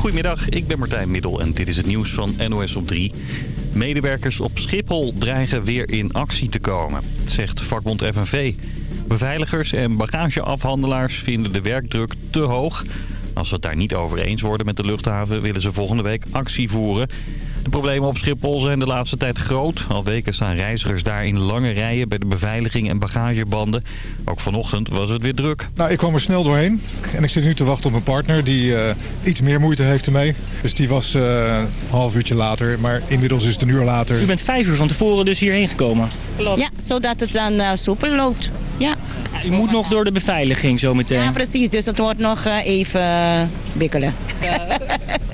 Goedemiddag, ik ben Martijn Middel en dit is het nieuws van NOS op 3. Medewerkers op Schiphol dreigen weer in actie te komen, zegt vakbond FNV. Beveiligers en bagageafhandelaars vinden de werkdruk te hoog. Als ze het daar niet over eens worden met de luchthaven willen ze volgende week actie voeren. De problemen op Schiphol zijn de laatste tijd groot. Al weken staan reizigers daar in lange rijen bij de beveiliging en bagagebanden. Ook vanochtend was het weer druk. Nou, ik kwam er snel doorheen. En ik zit nu te wachten op mijn partner die uh, iets meer moeite heeft ermee. Dus die was uh, een half uurtje later. Maar inmiddels is het een uur later. U bent vijf uur van tevoren dus hierheen gekomen? Klopt. Ja, zodat het dan uh, soepel loopt. Ja. U moet nog door de beveiliging zo meteen. Ja, precies. Dus het wordt nog even bikkelen. Ja.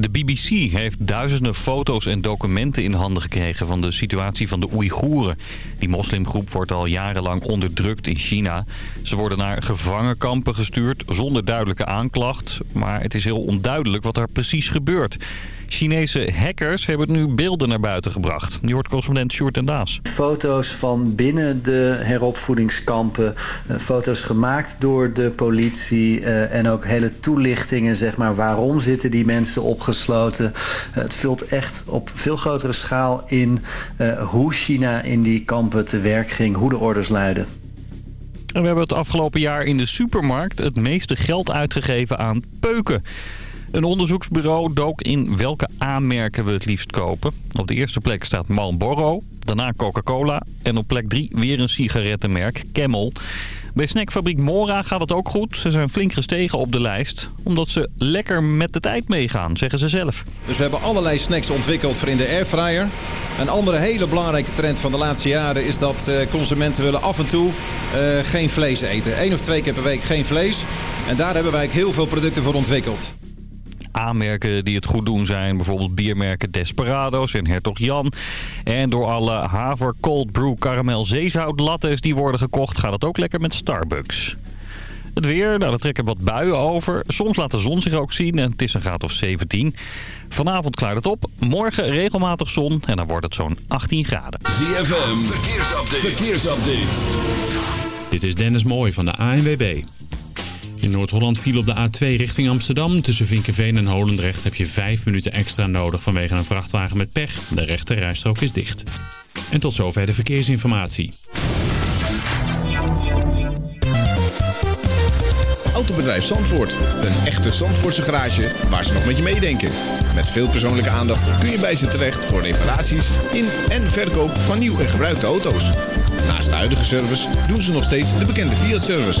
De BBC heeft duizenden foto's en documenten in handen gekregen van de situatie van de Oeigoeren. Die moslimgroep wordt al jarenlang onderdrukt in China. Ze worden naar gevangenkampen gestuurd zonder duidelijke aanklacht. Maar het is heel onduidelijk wat er precies gebeurt. Chinese hackers hebben nu beelden naar buiten gebracht. Die hoort correspondent Sjoerd en Daas. Foto's van binnen de heropvoedingskampen. Foto's gemaakt door de politie. En ook hele toelichtingen, zeg maar. Waarom zitten die mensen opgesloten? Het vult echt op veel grotere schaal in hoe China in die kampen te werk ging. Hoe de orders luiden. En we hebben het afgelopen jaar in de supermarkt het meeste geld uitgegeven aan peuken. Een onderzoeksbureau dook in welke aanmerken we het liefst kopen. Op de eerste plek staat Marlboro, daarna Coca-Cola en op plek 3 weer een sigarettenmerk, Camel. Bij snackfabriek Mora gaat het ook goed. Ze zijn flink gestegen op de lijst, omdat ze lekker met de tijd meegaan, zeggen ze zelf. Dus we hebben allerlei snacks ontwikkeld voor in de airfryer. Een andere hele belangrijke trend van de laatste jaren is dat consumenten willen af en toe uh, geen vlees eten. Eén of twee keer per week geen vlees. En daar hebben wij heel veel producten voor ontwikkeld aanmerken die het goed doen zijn. Bijvoorbeeld biermerken Desperados en Hertog Jan. En door alle haver, cold brew, karamel, zeezout lattes die worden gekocht... gaat het ook lekker met Starbucks. Het weer, nou, er trekken wat buien over. Soms laat de zon zich ook zien en het is een graad of 17. Vanavond klaart het op. Morgen regelmatig zon en dan wordt het zo'n 18 graden. ZFM, verkeersupdate. verkeersupdate. Dit is Dennis Mooij van de ANWB. In Noord-Holland viel op de A2 richting Amsterdam. Tussen Vinkenveen en Holendrecht heb je 5 minuten extra nodig vanwege een vrachtwagen met pech. De rechte rijstrook is dicht. En tot zover de verkeersinformatie. Autobedrijf Zandvoort. Een echte Zandvoortse garage waar ze nog met je meedenken. Met veel persoonlijke aandacht kun je bij ze terecht voor reparaties in en verkoop van nieuw en gebruikte auto's. Naast de huidige service doen ze nog steeds de bekende Fiat-service.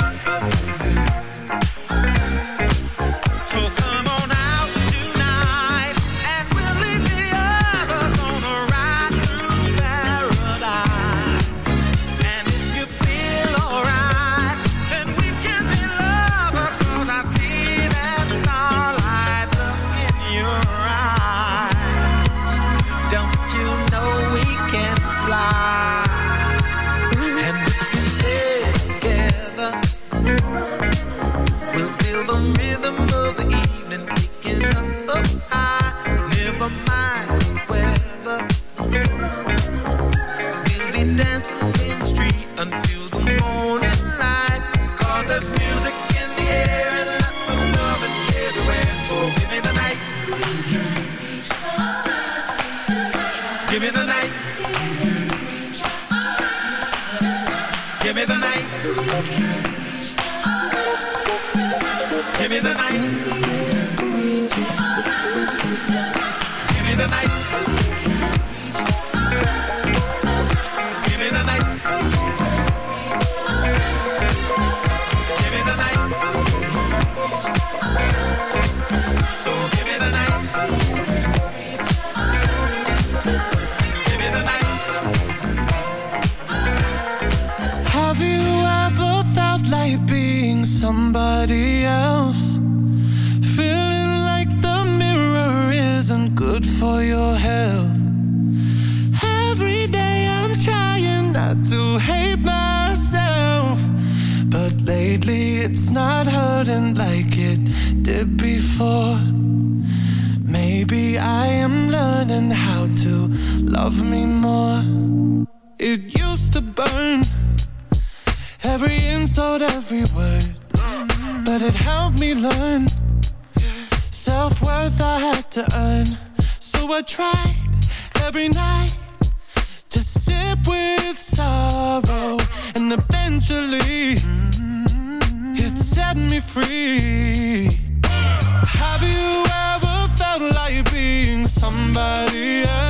life. Love me more. It used to burn every insult, every word. But it helped me learn self worth I had to earn. So I tried every night to sip with sorrow, and eventually it set me free. Have you ever felt like being somebody else?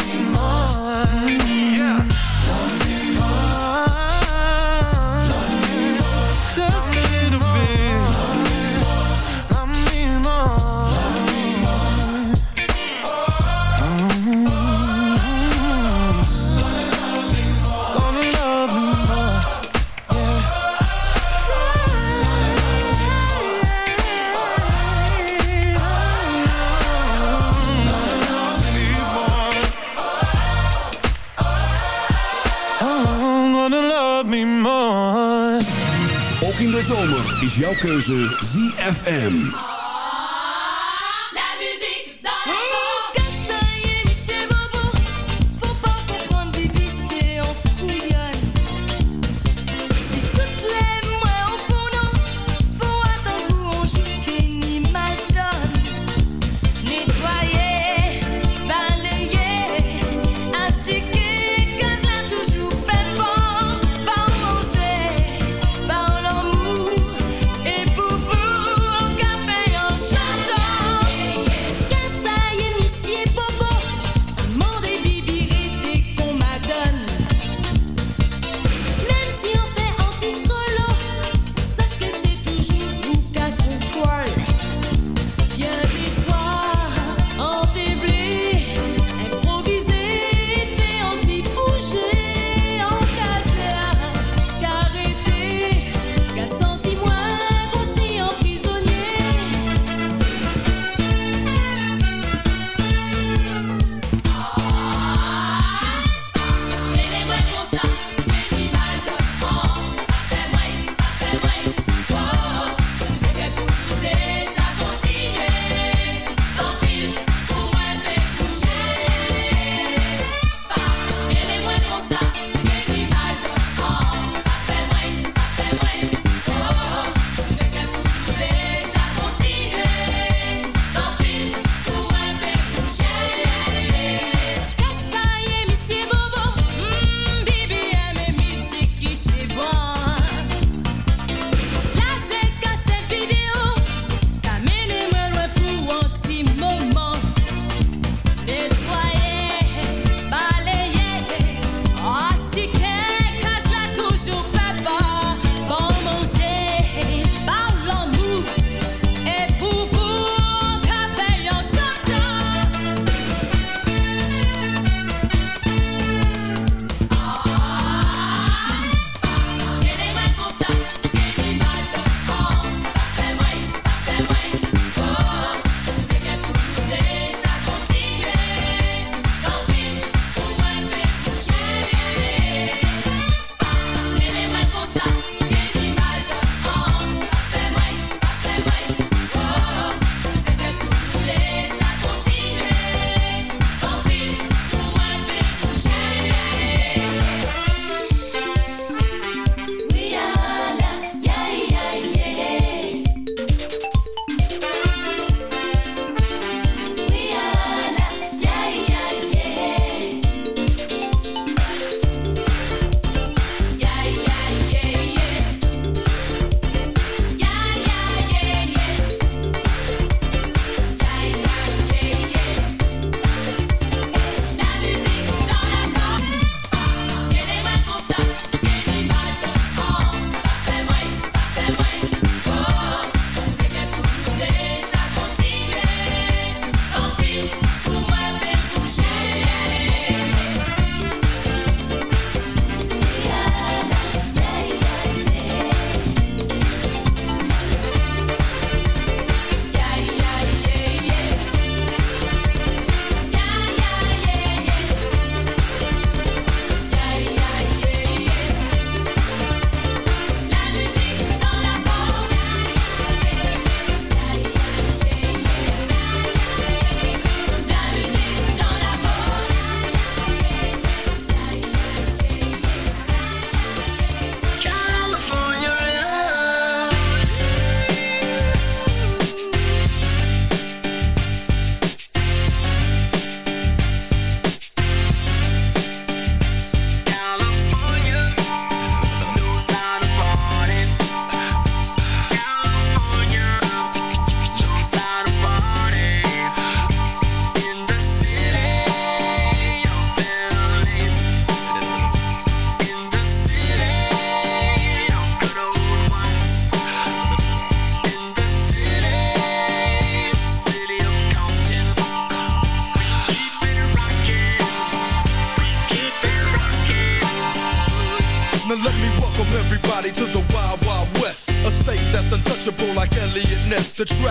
jouw keuze ZFM.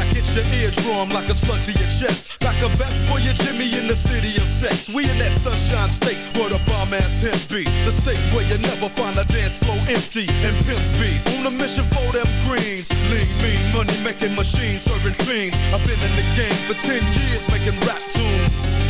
Crack hits your eardrum like a slug to your chest. Like a vest for your Jimmy in the city of sex. We in that sunshine state where the bomb ass hemp be. The state where you never find a dance floor empty and pimp speed. On a mission for them greens. Lean, mean, money making machines serving fiends. I've been in the game for 10 years making rap tunes.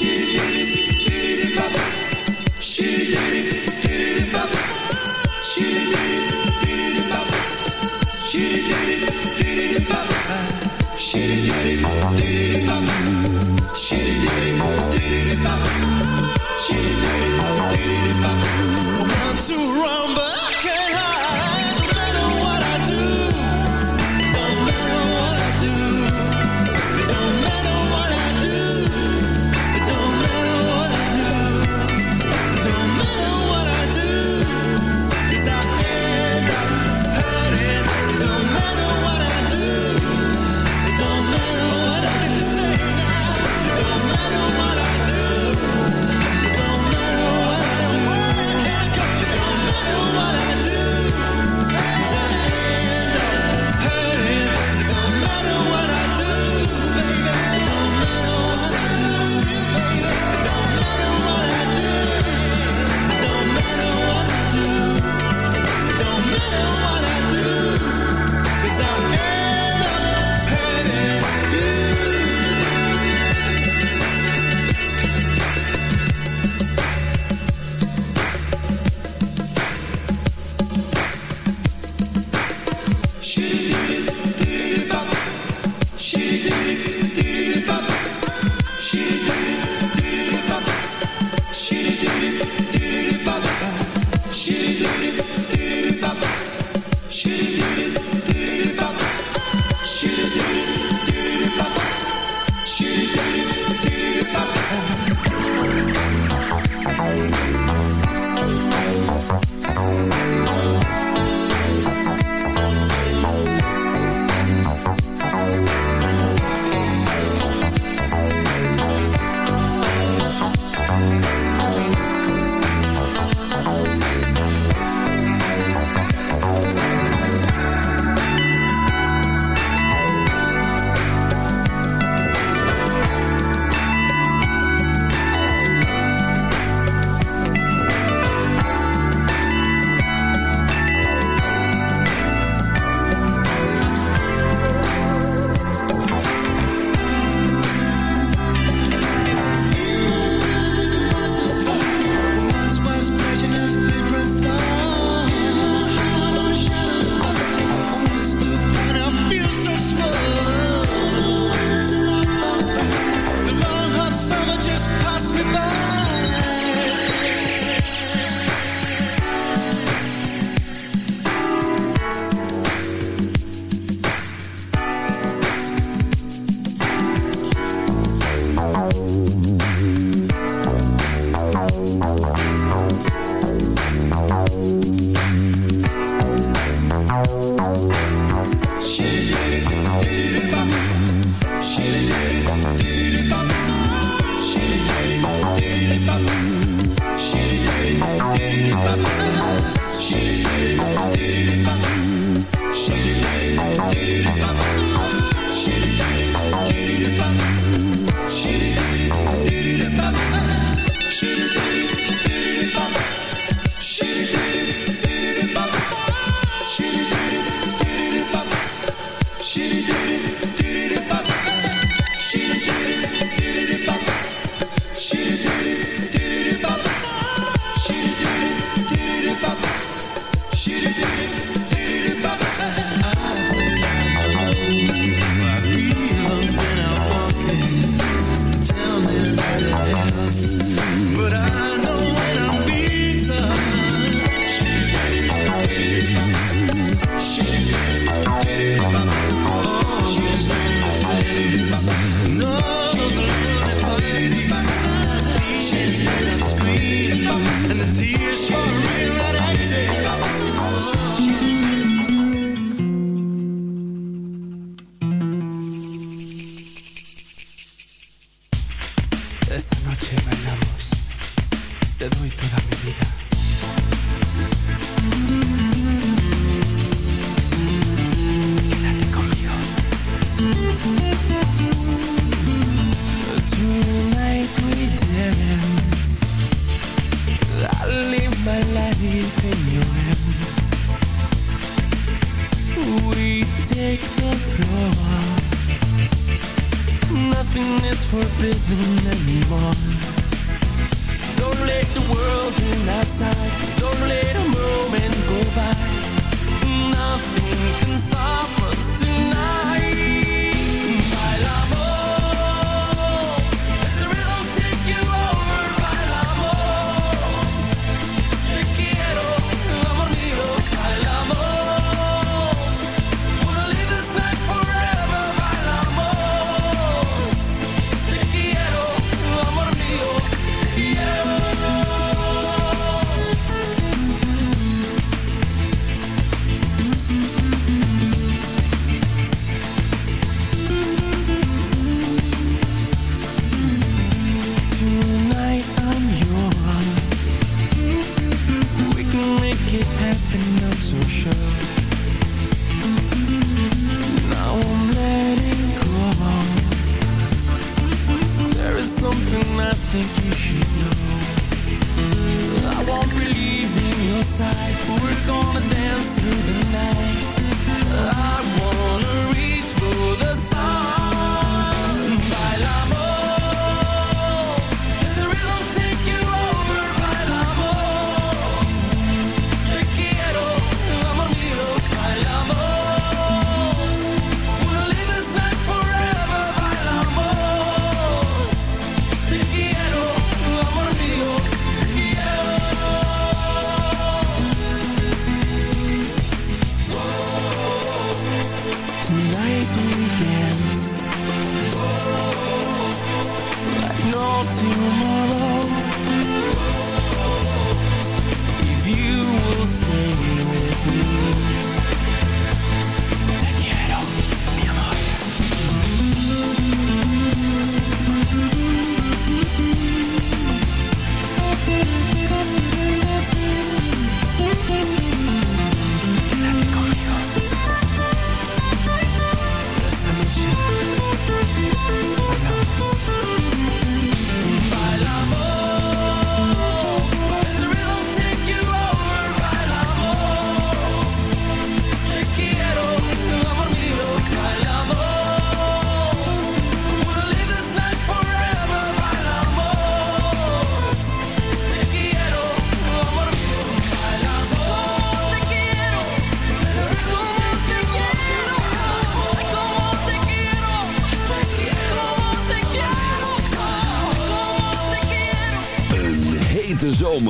She did it.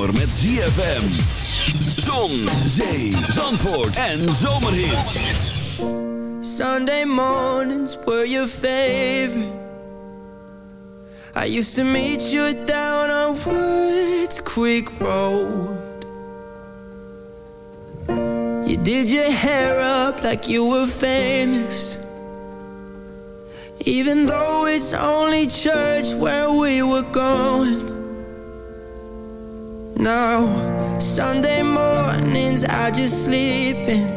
zomer met ZFM. Zon, zee, zandvoort en zomerhit. Sunday mornings were your favorite. I used to meet you down on Woods Creek Road. You did your hair up like you were famous. Even though it's only church where we were going now, Sunday mornings I just sleep in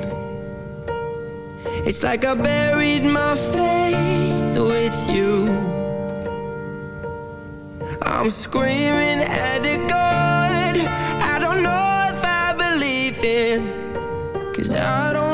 It's like I buried my faith with you. I'm screaming at the God. I don't know if I believe in Cause I don't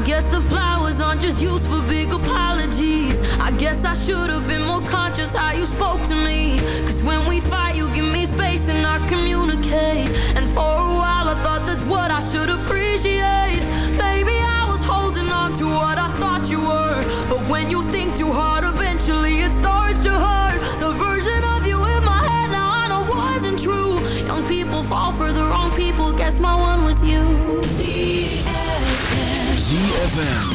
I guess the flowers aren't just used for big apologies. I guess I should have been more conscious how you spoke to me. Cause when we fight, you give me space and I communicate. And for a while, I thought that's what I should appreciate. Maybe I was holding on to what I thought you were. But when you think too hard, ZFM.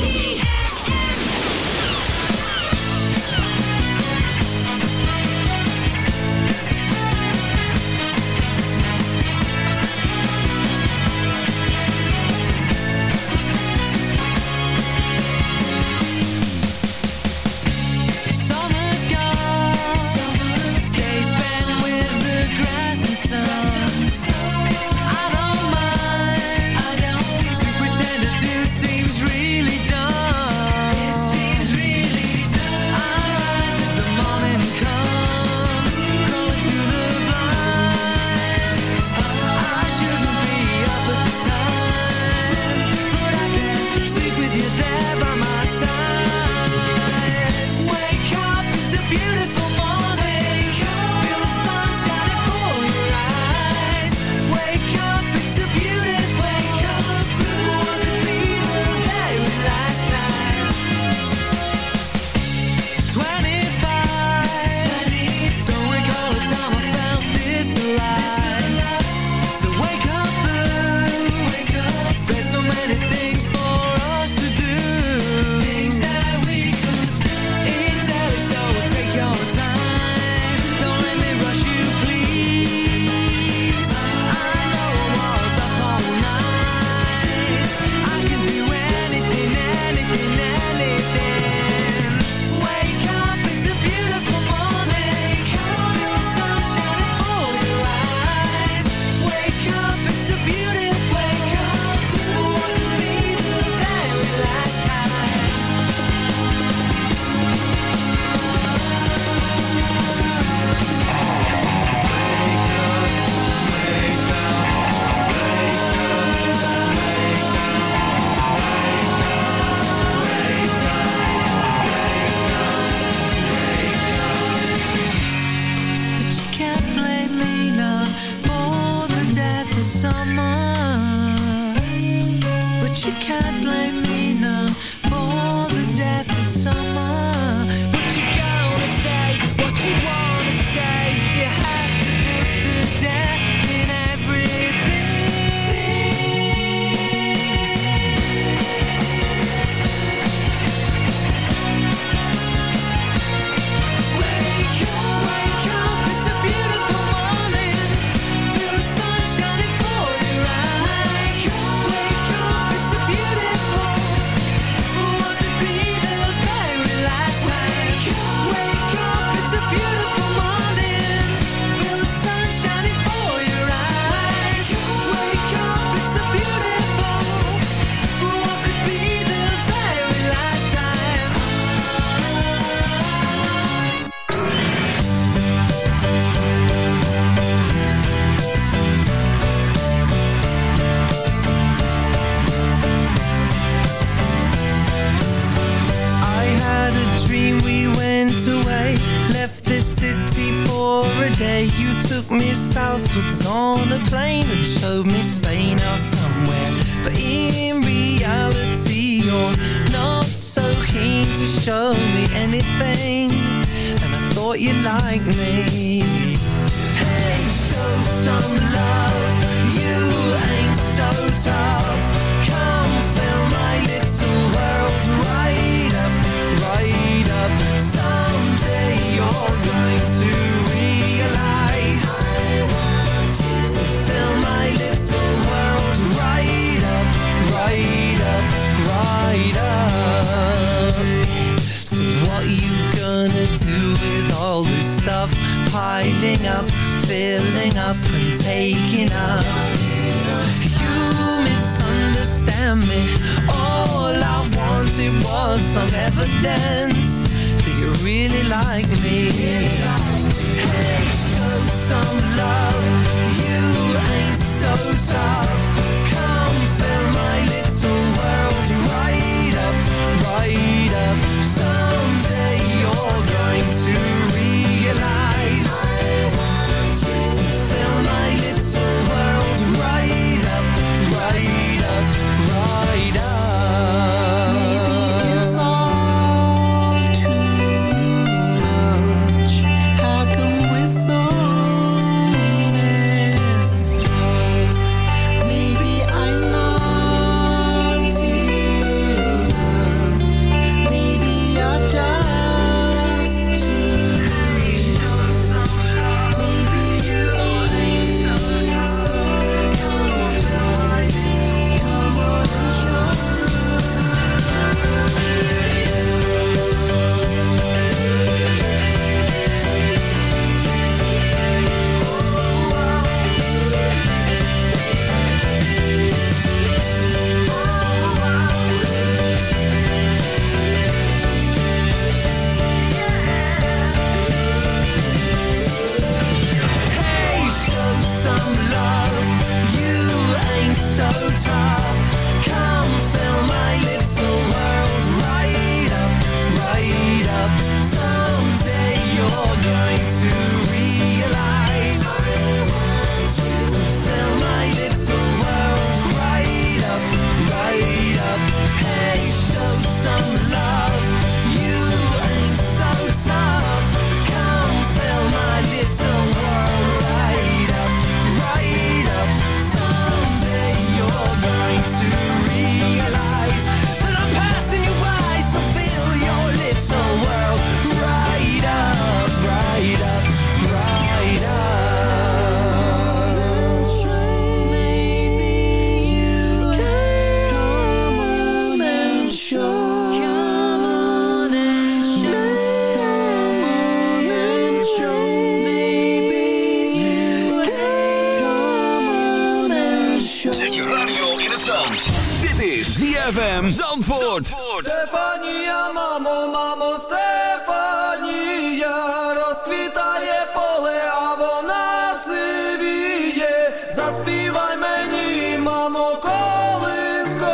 ZFM Zandvoort. Zandvoort. Стефанія, мамо, мамо, Стефанія, розквітає поле, а вона сивіє. Заспівай мені, мамо, колискову,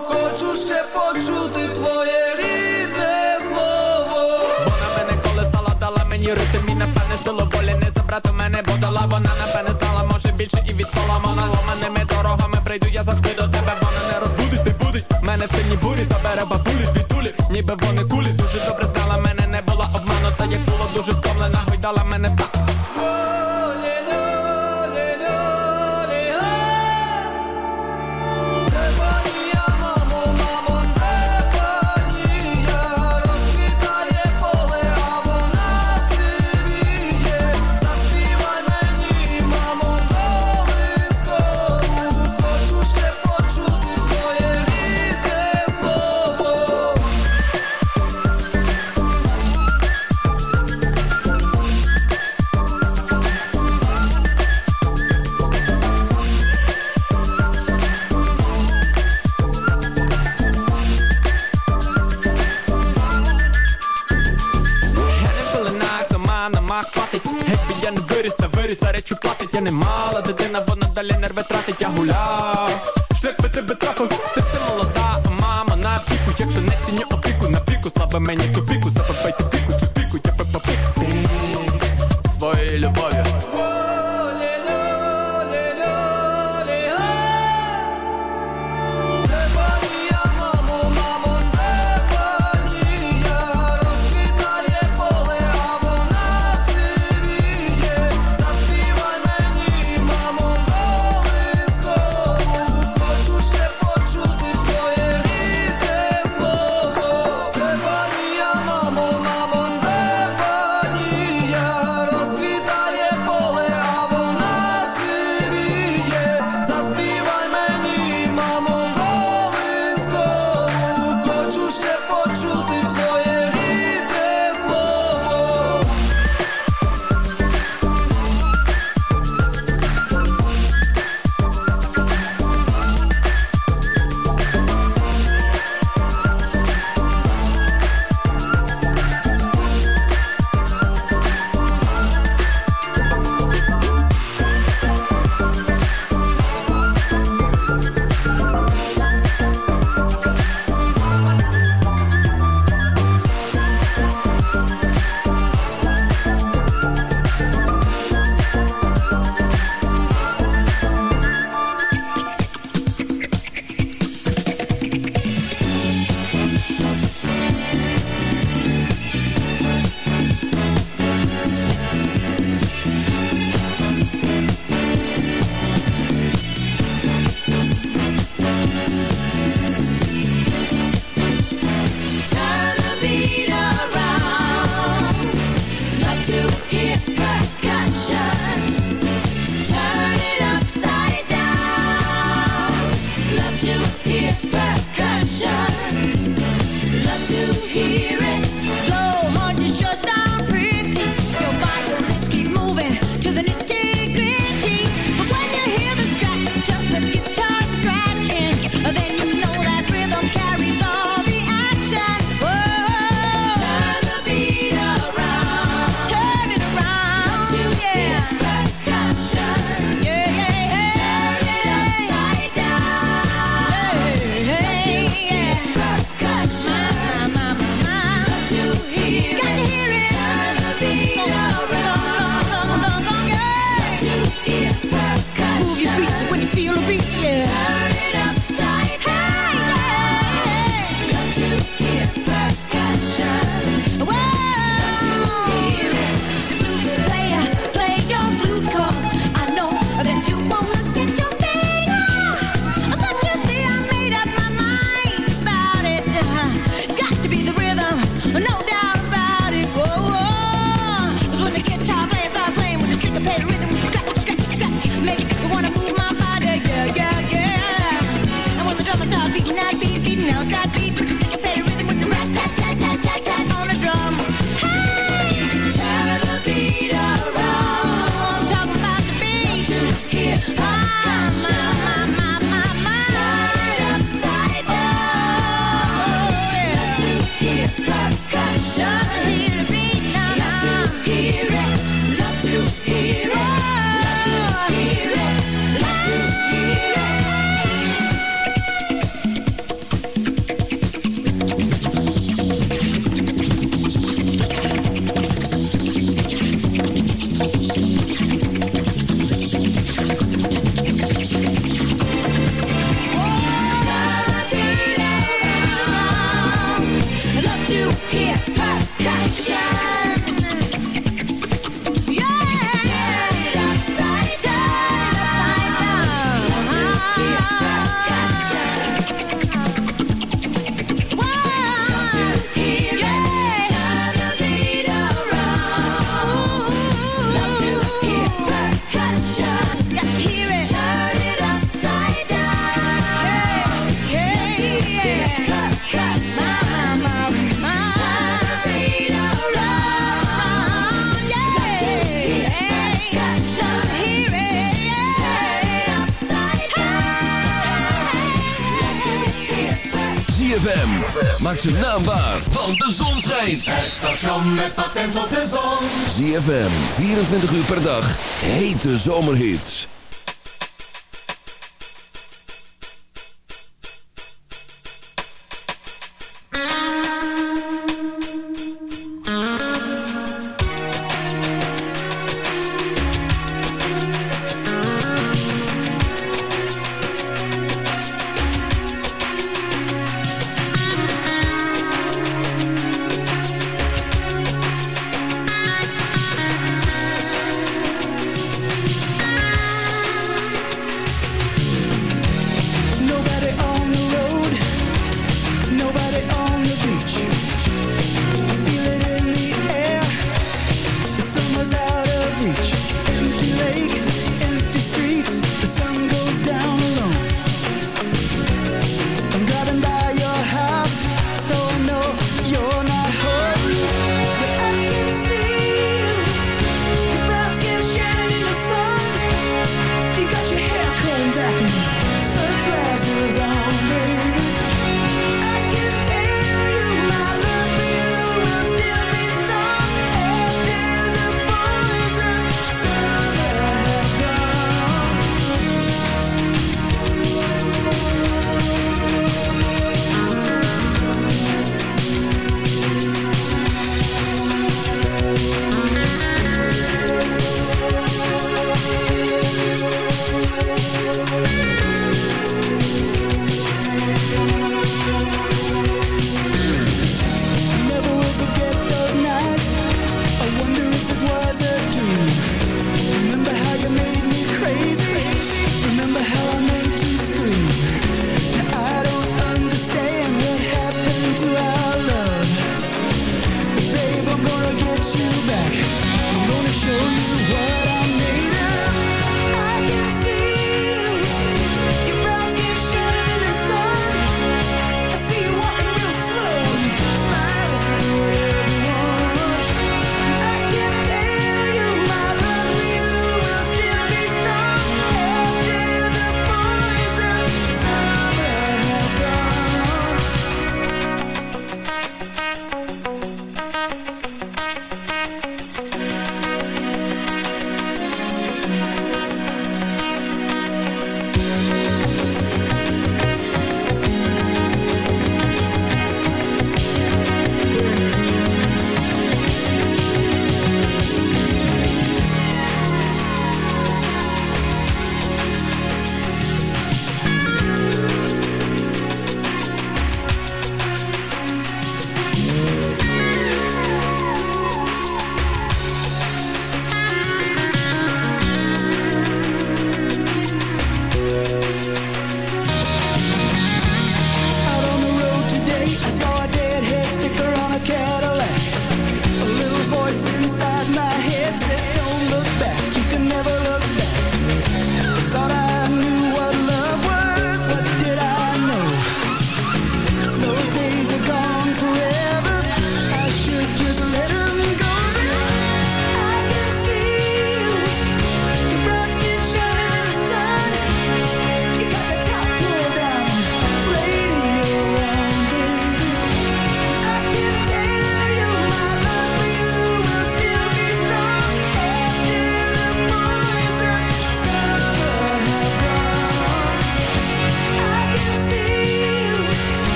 хочу ще почути твоє рідне слово. Вона мене колесала, дала мені ритм і напевне сило волі не забрати мене, бо дала вона напевне знала, може більше і від соломона ломаними дорогами прийду, я завжди до тебе мене в сильні бурі, забере бабулі, звітулі, ніби вони кулі. Дуже добре знала мене, не була обманута, як було дуже втомлена, гойдала мене так. Немала дитина, вона далі нерви тратить, я гуляв. met zon. ZFM, 24 uur per dag, hete zomerhits.